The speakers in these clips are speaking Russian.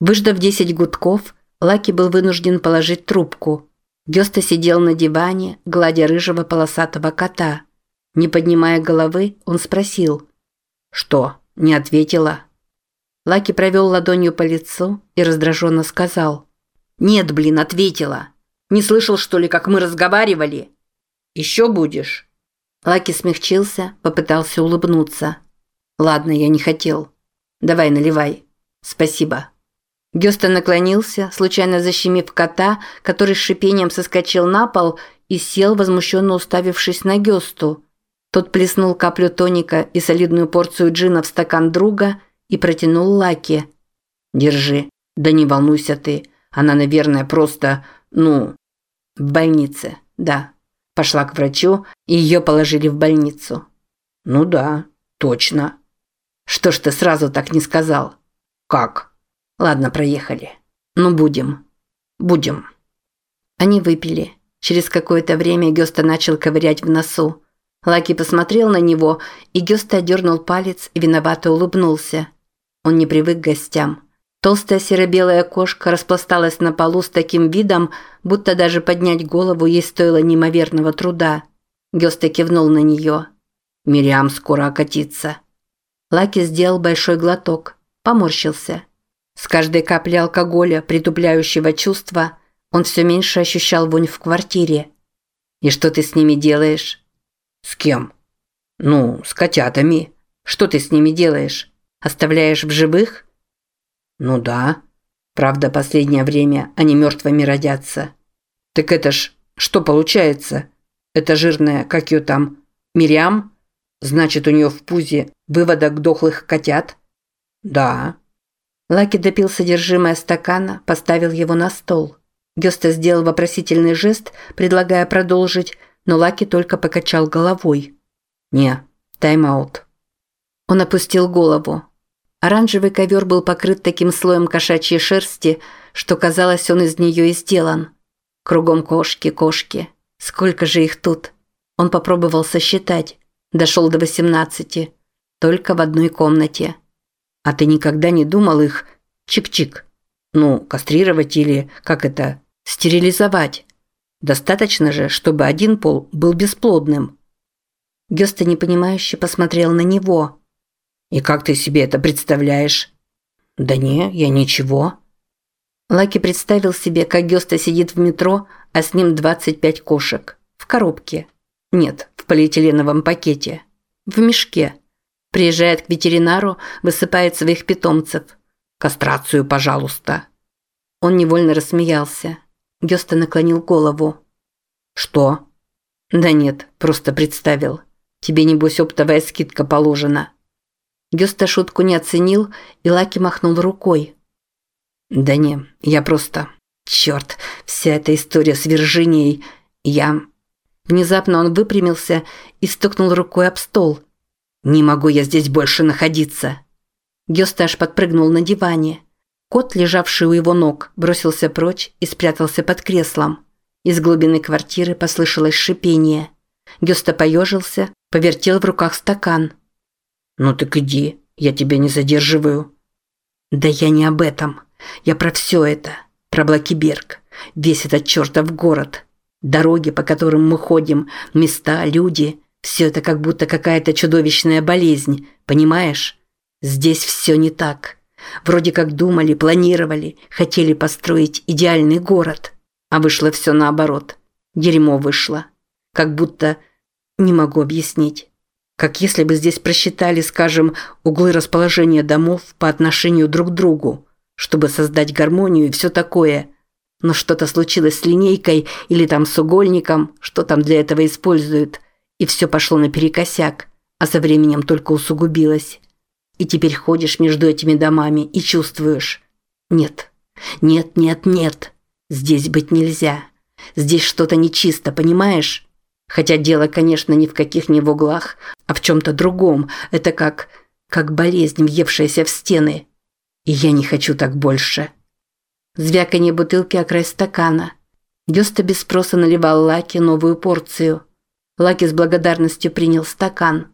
Выждав 10 гудков, Лаки был вынужден положить трубку. Гёста сидел на диване, гладя рыжего полосатого кота. Не поднимая головы, он спросил. «Что, не ответила?» Лаки провел ладонью по лицу и раздраженно сказал. «Нет, блин, ответила. Не слышал, что ли, как мы разговаривали?» «Еще будешь?» Лаки смягчился, попытался улыбнуться. «Ладно, я не хотел. Давай, наливай. Спасибо». Гёстон наклонился, случайно защемив кота, который с шипением соскочил на пол и сел, возмущенно уставившись на Гёсту. Тот плеснул каплю тоника и солидную порцию джина в стакан друга и протянул Лаки. «Держи. Да не волнуйся ты. Она, наверное, просто, ну, в больнице. Да. Пошла к врачу, и ее положили в больницу». «Ну да, точно». «Что ж ты сразу так не сказал?» «Как?» Ладно, проехали. Ну, будем. Будем. Они выпили. Через какое-то время Гёста начал ковырять в носу. Лаки посмотрел на него, и Гёста дернул палец и виновато улыбнулся. Он не привык к гостям. Толстая серо-белая кошка распласталась на полу с таким видом, будто даже поднять голову ей стоило неимоверного труда. Гёста кивнул на нее. «Мириам скоро окатится». Лаки сделал большой глоток. Поморщился. С каждой каплей алкоголя, притупляющего чувства, он все меньше ощущал вонь в квартире. «И что ты с ними делаешь?» «С кем?» «Ну, с котятами. Что ты с ними делаешь? Оставляешь в живых?» «Ну да. Правда, последнее время они мертвыми родятся». «Так это ж что получается? Это жирная, как ее там, Мириам? Значит, у нее в пузе выводок дохлых котят?» «Да». Лаки допил содержимое стакана, поставил его на стол. Гёста сделал вопросительный жест, предлагая продолжить, но Лаки только покачал головой. «Не, тайм-аут». Он опустил голову. Оранжевый ковер был покрыт таким слоем кошачьей шерсти, что казалось, он из нее и сделан. Кругом кошки, кошки. Сколько же их тут? Он попробовал сосчитать. Дошел до восемнадцати. Только в одной комнате. А ты никогда не думал их чик-чик? Ну, кастрировать или, как это, стерилизовать? Достаточно же, чтобы один пол был бесплодным. Гёста непонимающе посмотрел на него. «И как ты себе это представляешь?» «Да не, я ничего». Лаки представил себе, как Гёста сидит в метро, а с ним 25 кошек. В коробке. Нет, в полиэтиленовом пакете. В мешке. Приезжает к ветеринару, высыпает своих питомцев. «Кастрацию, пожалуйста». Он невольно рассмеялся. Гёста наклонил голову. «Что?» «Да нет, просто представил. Тебе, небось, оптовая скидка положена». Гёста шутку не оценил, и Лаки махнул рукой. «Да не, я просто... Чёрт, вся эта история с Виржинией... Я...» Внезапно он выпрямился и стукнул рукой об стол – «Не могу я здесь больше находиться!» Гёсташ подпрыгнул на диване. Кот, лежавший у его ног, бросился прочь и спрятался под креслом. Из глубины квартиры послышалось шипение. Гёста поежился, повертел в руках стакан. «Ну так иди, я тебя не задерживаю». «Да я не об этом. Я про все это. Про Блакиберг. Весь этот чертов город. Дороги, по которым мы ходим, места, люди. Все это как будто какая-то чудовищная болезнь, понимаешь? Здесь все не так. Вроде как думали, планировали, хотели построить идеальный город. А вышло все наоборот. Дерьмо вышло. Как будто... Не могу объяснить. Как если бы здесь просчитали, скажем, углы расположения домов по отношению друг к другу, чтобы создать гармонию и все такое. Но что-то случилось с линейкой или там с угольником, что там для этого используют – и все пошло наперекосяк, а со временем только усугубилось. И теперь ходишь между этими домами и чувствуешь. Нет, нет, нет, нет. Здесь быть нельзя. Здесь что-то нечисто, понимаешь? Хотя дело, конечно, не в каких-нибудь углах, а в чем-то другом. Это как... как болезнь, въевшаяся в стены. И я не хочу так больше. Звяканье бутылки о край стакана. Дёста без спроса наливал Лаки новую порцию – Лаки с благодарностью принял стакан.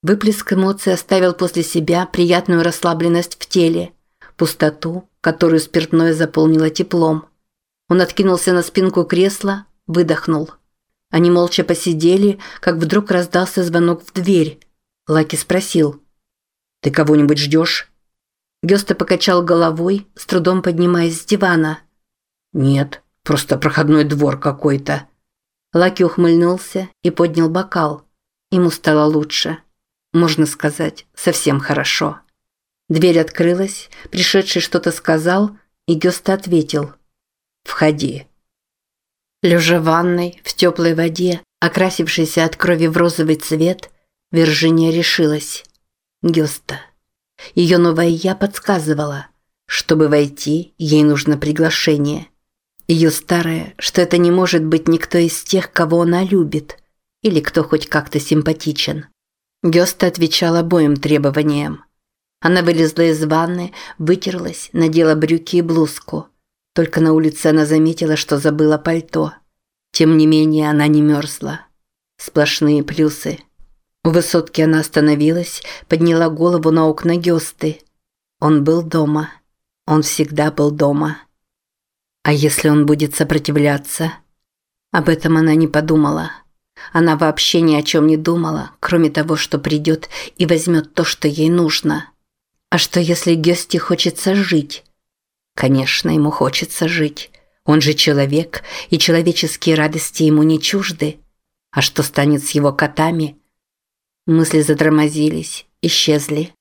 Выплеск эмоций оставил после себя приятную расслабленность в теле. пустоту, которую спиртное заполнило теплом. Он откинулся на спинку кресла, выдохнул. Они молча посидели, как вдруг раздался звонок в дверь. Лаки спросил. «Ты кого-нибудь ждешь?» Гёста покачал головой, с трудом поднимаясь с дивана. «Нет, просто проходной двор какой-то». Лаки ухмыльнулся и поднял бокал. Ему стало лучше. Можно сказать, совсем хорошо. Дверь открылась, пришедший что-то сказал, и Гёста ответил. «Входи». Лежа в ванной, в теплой воде, окрасившейся от крови в розовый цвет, Виржиния решилась. Гёста. Ее новое «я» подсказывала. Чтобы войти, ей нужно приглашение. Ее старое, что это не может быть никто из тех, кого она любит, или кто хоть как-то симпатичен. Гёста отвечала обоим требованиям. Она вылезла из ванны, вытерлась, надела брюки и блузку. Только на улице она заметила, что забыла пальто. Тем не менее, она не мерзла. Сплошные плюсы. У высотки она остановилась, подняла голову на окна Гёсты. Он был дома. Он всегда был дома. А если он будет сопротивляться? Об этом она не подумала. Она вообще ни о чем не думала, кроме того, что придет и возьмет то, что ей нужно. А что если Гёсти хочется жить? Конечно, ему хочется жить. Он же человек, и человеческие радости ему не чужды. А что станет с его котами? Мысли затормозились, исчезли.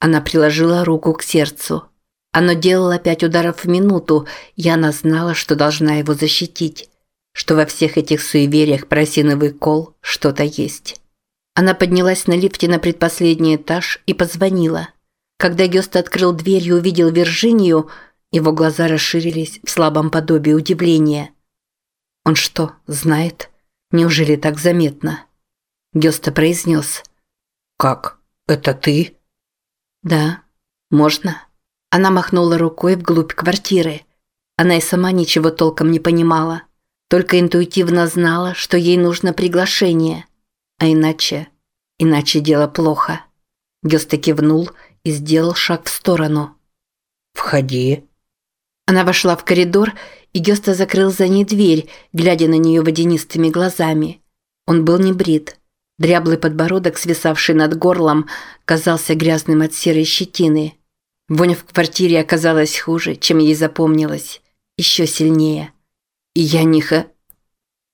Она приложила руку к сердцу. Оно делало пять ударов в минуту, и она знала, что должна его защитить. Что во всех этих суевериях про осиновый кол что-то есть. Она поднялась на лифте на предпоследний этаж и позвонила. Когда Гёст открыл дверь и увидел Виржинию – его глаза расширились в слабом подобии удивления. «Он что, знает? Неужели так заметно?» Гёста произнес. «Как? Это ты?» «Да. Можно?» Она махнула рукой вглубь квартиры. Она и сама ничего толком не понимала. Только интуитивно знала, что ей нужно приглашение. А иначе... Иначе дело плохо. Гёста кивнул и сделал шаг в сторону. «Входи», она вошла в коридор, и Гёста закрыл за ней дверь, глядя на нее водянистыми глазами. Он был не брит. Дряблый подбородок, свисавший над горлом, казался грязным от серой щетины. Вонь в квартире оказалась хуже, чем ей запомнилось. Еще сильнее. И я ниха...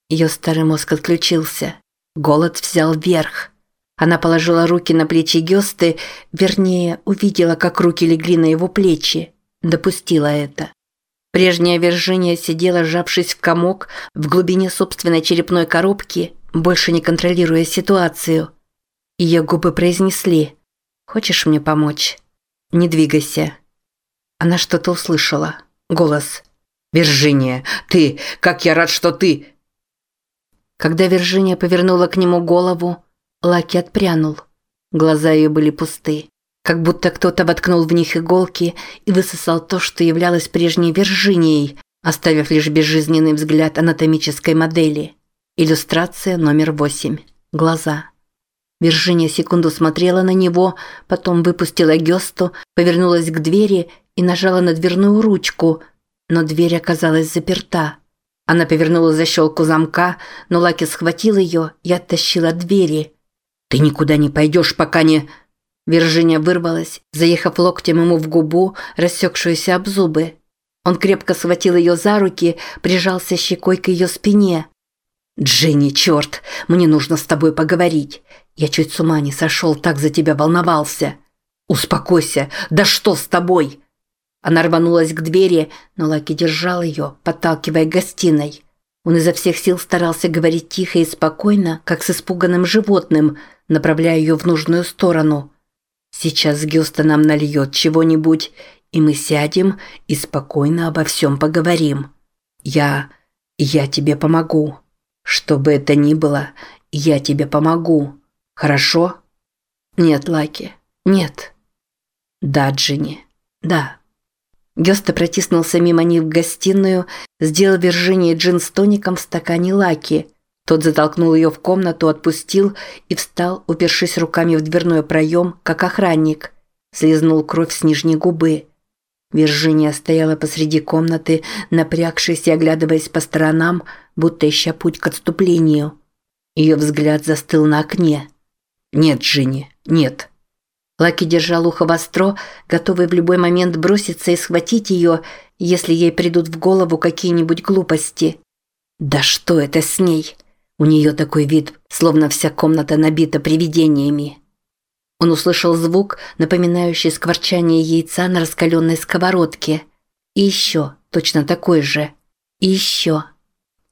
Ее старый мозг отключился. Голод взял верх. Она положила руки на плечи Гёсты, вернее, увидела, как руки легли на его плечи. Допустила это. Прежняя Виржиния сидела, сжавшись в комок, в глубине собственной черепной коробки, больше не контролируя ситуацию. Ее губы произнесли «Хочешь мне помочь? Не двигайся». Она что-то услышала. Голос «Виржиния, ты! Как я рад, что ты!» Когда Виржиния повернула к нему голову, Лаки отпрянул. Глаза ее были пусты как будто кто-то воткнул в них иголки и высосал то, что являлось прежней Виржинией, оставив лишь безжизненный взгляд анатомической модели. Иллюстрация номер восемь. Глаза. Виржиния секунду смотрела на него, потом выпустила Гёсту, повернулась к двери и нажала на дверную ручку, но дверь оказалась заперта. Она повернула защелку замка, но Лаки схватил ее и оттащил от двери. «Ты никуда не пойдешь, пока не...» Виржиния вырвалась, заехав локтем ему в губу, рассекшуюся об зубы. Он крепко схватил ее за руки, прижался щекой к ее спине. «Дженни, черт, мне нужно с тобой поговорить. Я чуть с ума не сошел, так за тебя волновался. Успокойся, да что с тобой?» Она рванулась к двери, но Лаки держал ее, подталкивая к гостиной. Он изо всех сил старался говорить тихо и спокойно, как с испуганным животным, направляя ее в нужную сторону – Сейчас Гюста нам нальет чего-нибудь, и мы сядем и спокойно обо всем поговорим. Я... я тебе помогу. Что бы это ни было, я тебе помогу. Хорошо? Нет, Лаки, нет. Да, Джинни, да. Гёста протиснулся мимо них в гостиную, сделал Виржинии джин с тоником в стакане Лаки – тот затолкнул ее в комнату, отпустил и встал, упершись руками в дверной проем, как охранник. Слизнул кровь с нижней губы. Виржиния стояла посреди комнаты, напрягшись и оглядываясь по сторонам, будто ища путь к отступлению. Ее взгляд застыл на окне. «Нет, Джинни, нет». Лаки держал ухо востро, готовый в любой момент броситься и схватить ее, если ей придут в голову какие-нибудь глупости. Да что это с ней? У нее такой вид, словно вся комната набита привидениями. Он услышал звук, напоминающий скворчание яйца на раскаленной сковородке. И еще, точно такой же. И еще.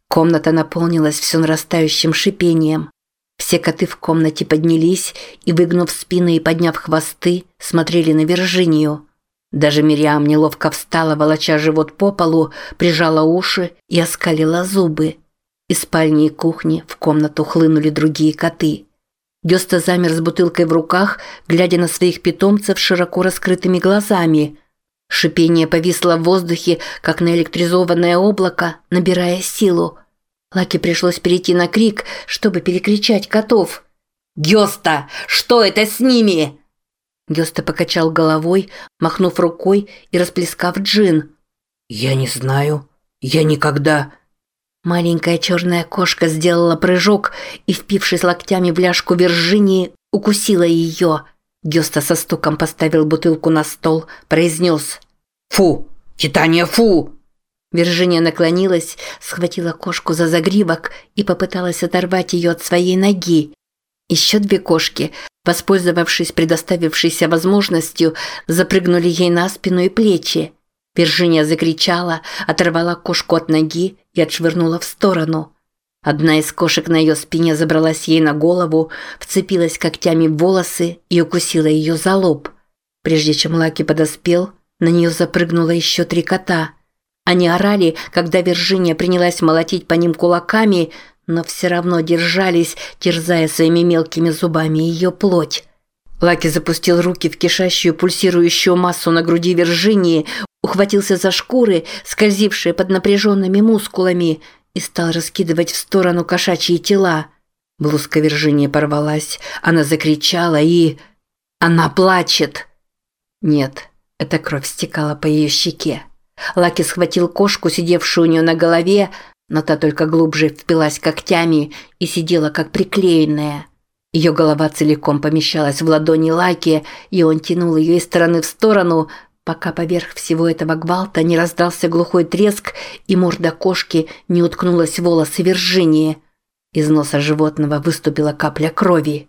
Комната наполнилась все нарастающим шипением. Все коты в комнате поднялись и, выгнув спины и подняв хвосты, смотрели на Виржинию. Даже Мириам неловко встала, волоча живот по полу, прижала уши и оскалила зубы. Из спальни и кухни в комнату хлынули другие коты. Гёста замер с бутылкой в руках, глядя на своих питомцев широко раскрытыми глазами. Шипение повисло в воздухе, как наэлектризованное облако, набирая силу. Лаки пришлось перейти на крик, чтобы перекричать котов. «Гёста, что это с ними?» Гёста покачал головой, махнув рукой и расплескав джин. «Я не знаю. Я никогда...» Маленькая черная кошка сделала прыжок и, впившись локтями в ляжку Виржинии, укусила ее. Гёста со стуком поставил бутылку на стол, произнес «Фу! Титания, фу!» Виржиния наклонилась, схватила кошку за загривок и попыталась оторвать ее от своей ноги. Еще две кошки, воспользовавшись предоставившейся возможностью, запрыгнули ей на спину и плечи. Виржиния закричала, оторвала кошку от ноги и отшвырнула в сторону. Одна из кошек на ее спине забралась ей на голову, вцепилась когтями в волосы и укусила ее за лоб. Прежде чем Лаки подоспел, на нее запрыгнуло еще три кота. Они орали, когда Виржиния принялась молотить по ним кулаками, но все равно держались, терзая своими мелкими зубами ее плоть. Лаки запустил руки в кишащую пульсирующую массу на груди Виржинии, ухватился за шкуры, скользившие под напряженными мускулами, и стал раскидывать в сторону кошачьи тела. Блузка Виржинии порвалась, она закричала и... Она плачет! Нет, эта кровь стекала по ее щеке. Лаки схватил кошку, сидевшую у нее на голове, но та только глубже впилась когтями и сидела как приклеенная. Ее голова целиком помещалась в ладони Лаки, и он тянул ее из стороны в сторону, пока поверх всего этого гвалта не раздался глухой треск и морда кошки не уткнулась в волосы Виржинии. Из носа животного выступила капля крови.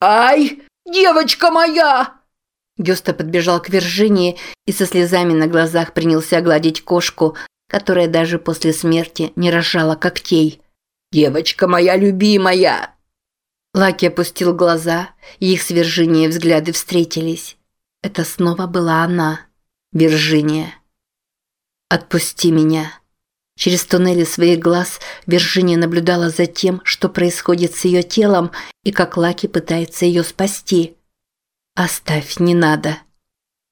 «Ай, девочка моя!» Гюста подбежал к Виржинии и со слезами на глазах принялся гладить кошку, которая даже после смерти не разжала когтей. «Девочка моя любимая!» Лаки опустил глаза, и их с Виржинией взгляды встретились. Это снова была она. Виржиния. Отпусти меня. Через туннели своих глаз Виржиния наблюдала за тем, что происходит с ее телом и как Лаки пытается ее спасти. Оставь, не надо.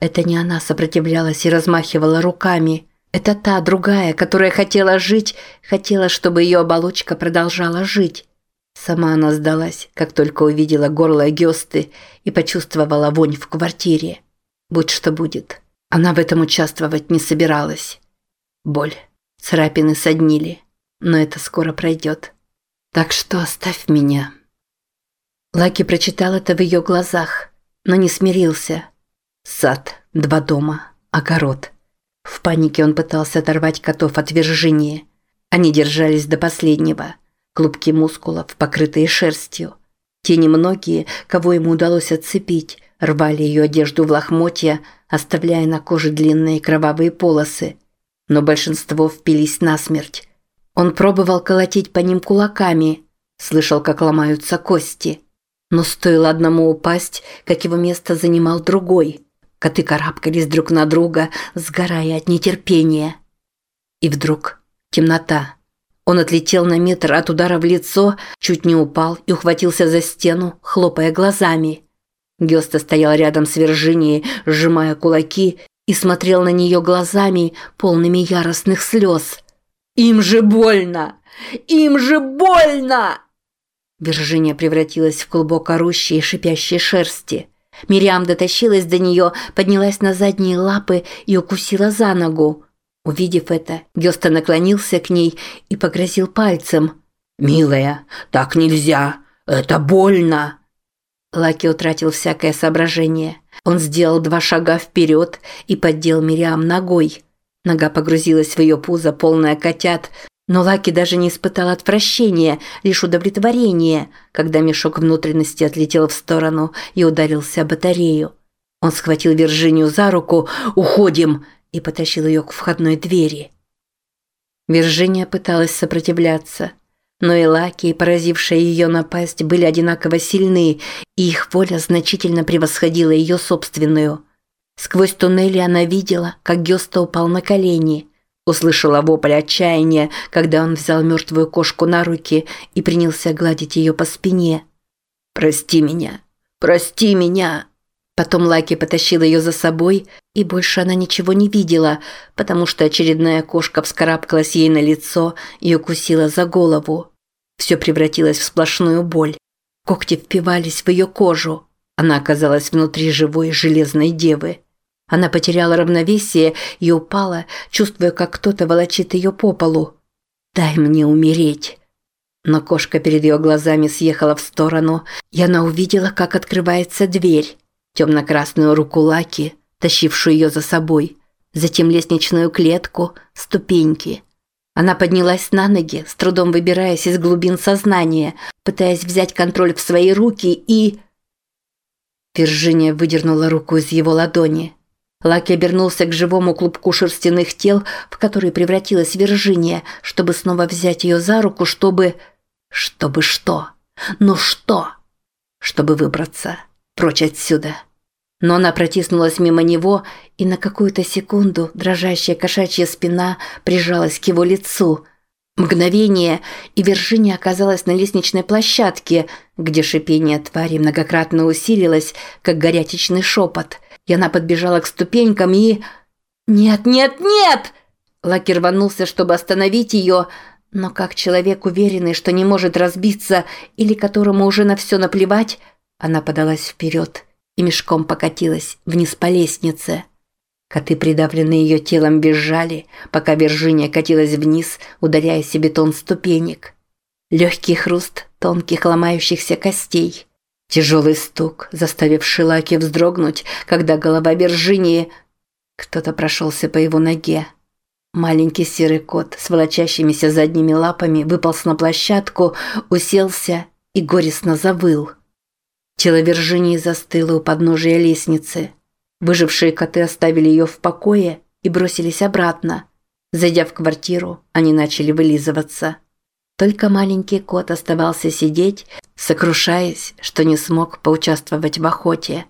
Это не она сопротивлялась и размахивала руками. Это та другая, которая хотела жить, хотела, чтобы ее оболочка продолжала жить. Сама она сдалась, как только увидела горло Гёсты и почувствовала вонь в квартире. Будь что будет. Она в этом участвовать не собиралась. Боль. Царапины соднили. Но это скоро пройдет. Так что оставь меня. Лаки прочитал это в ее глазах, но не смирился. Сад, два дома, огород. В панике он пытался оторвать котов от Виржинии. Они держались до последнего. Клубки мускулов, покрытые шерстью. Те немногие, кого ему удалось отцепить, рвали ее одежду в лохмотья, оставляя на коже длинные кровавые полосы. Но большинство впились насмерть. Он пробовал колотить по ним кулаками, слышал, как ломаются кости. Но стоило одному упасть, как его место занимал другой. Коты карабкались друг на друга, сгорая от нетерпения. И вдруг темнота. Он отлетел на метр от удара в лицо, чуть не упал и ухватился за стену, хлопая глазами. Гёста стоял рядом с Виржинией, сжимая кулаки, и смотрел на нее глазами, полными яростных слез. «Им же больно! Им же больно!» Виржиния превратилась в клубок орущей и шипящей шерсти. Мириам дотащилась до нее, поднялась на задние лапы и укусила за ногу. Увидев это, Гёста наклонился к ней и погрозил пальцем. «Милая, так нельзя! Это больно!» Лаки утратил всякое соображение. Он сделал два шага вперед и поддел Мириам ногой. Нога погрузилась в ее пузо, полное котят, но Лаки даже не испытал отвращения, лишь удовлетворение, когда мешок внутренности отлетел в сторону и ударился о батарею. Он схватил Виржинию за руку «Уходим!» и потащил ее к входной двери. Виржиния пыталась сопротивляться, но и Лаки, поразившая ее напасть, были одинаково сильны, и их воля значительно превосходила ее собственную. Сквозь туннели она видела, как Гёста упал на колени – Услышала вопль отчаяния, когда он взял мертвую кошку на руки и принялся гладить ее по спине. «Прости меня! Прости меня!» Потом Лаки потащил ее за собой, и больше она ничего не видела, потому что очередная кошка вскарабкалась ей на лицо и укусила за голову. Все превратилось в сплошную боль. Когти впивались в ее кожу. Она оказалась внутри живой железной девы. Она потеряла равновесие и упала, чувствуя, как кто-то волочит ее по полу. «Дай мне умереть!» Но кошка перед ее глазами съехала в сторону, и она увидела, как открывается дверь. Темно-красную руку Лаки, тащившую ее за собой. Затем лестничную клетку, ступеньки. Она поднялась на ноги, с трудом выбираясь из глубин сознания, пытаясь взять контроль в свои руки и... Виржиния выдернула руку из его ладони. Лаки обернулся к живому клубку шерстяных тел, в который превратилась Виржиния, чтобы снова взять ее за руку, чтобы... Чтобы что? Ну что? Чтобы выбраться. Прочь отсюда. Но она протиснулась мимо него, и на какую-то секунду дрожащая кошачья спина прижалась к его лицу. Мгновение, и Виржиния оказалась на лестничной площадке, где шипение твари многократно усилилось, как горячечный шепот – и она подбежала к ступенькам и... «Нет, нет, нет!» Лаки рванулся, чтобы остановить ее, но как человек, уверенный, что не может разбиться или которому уже на все наплевать, она подалась вперед и мешком покатилась вниз по лестнице. Коты, придавленные ее телом, бежали, пока Виржиния катилась вниз, ударяясь о бетон ступенек. Легкий хруст тонких ломающихся костей – Тяжелый стук, заставивший Лаки вздрогнуть, когда голова Виржинии... Кто-то прошелся по его ноге. Маленький серый кот с волочащимися задними лапами выполз на площадку, уселся и горестно завыл. Тело Виржинии застыло у подножия лестницы. Выжившие коты оставили ее в покое и бросились обратно. Зайдя в квартиру, они начали вылизываться. Только маленький кот оставался сидеть, сокрушаясь, что не смог поучаствовать в охоте.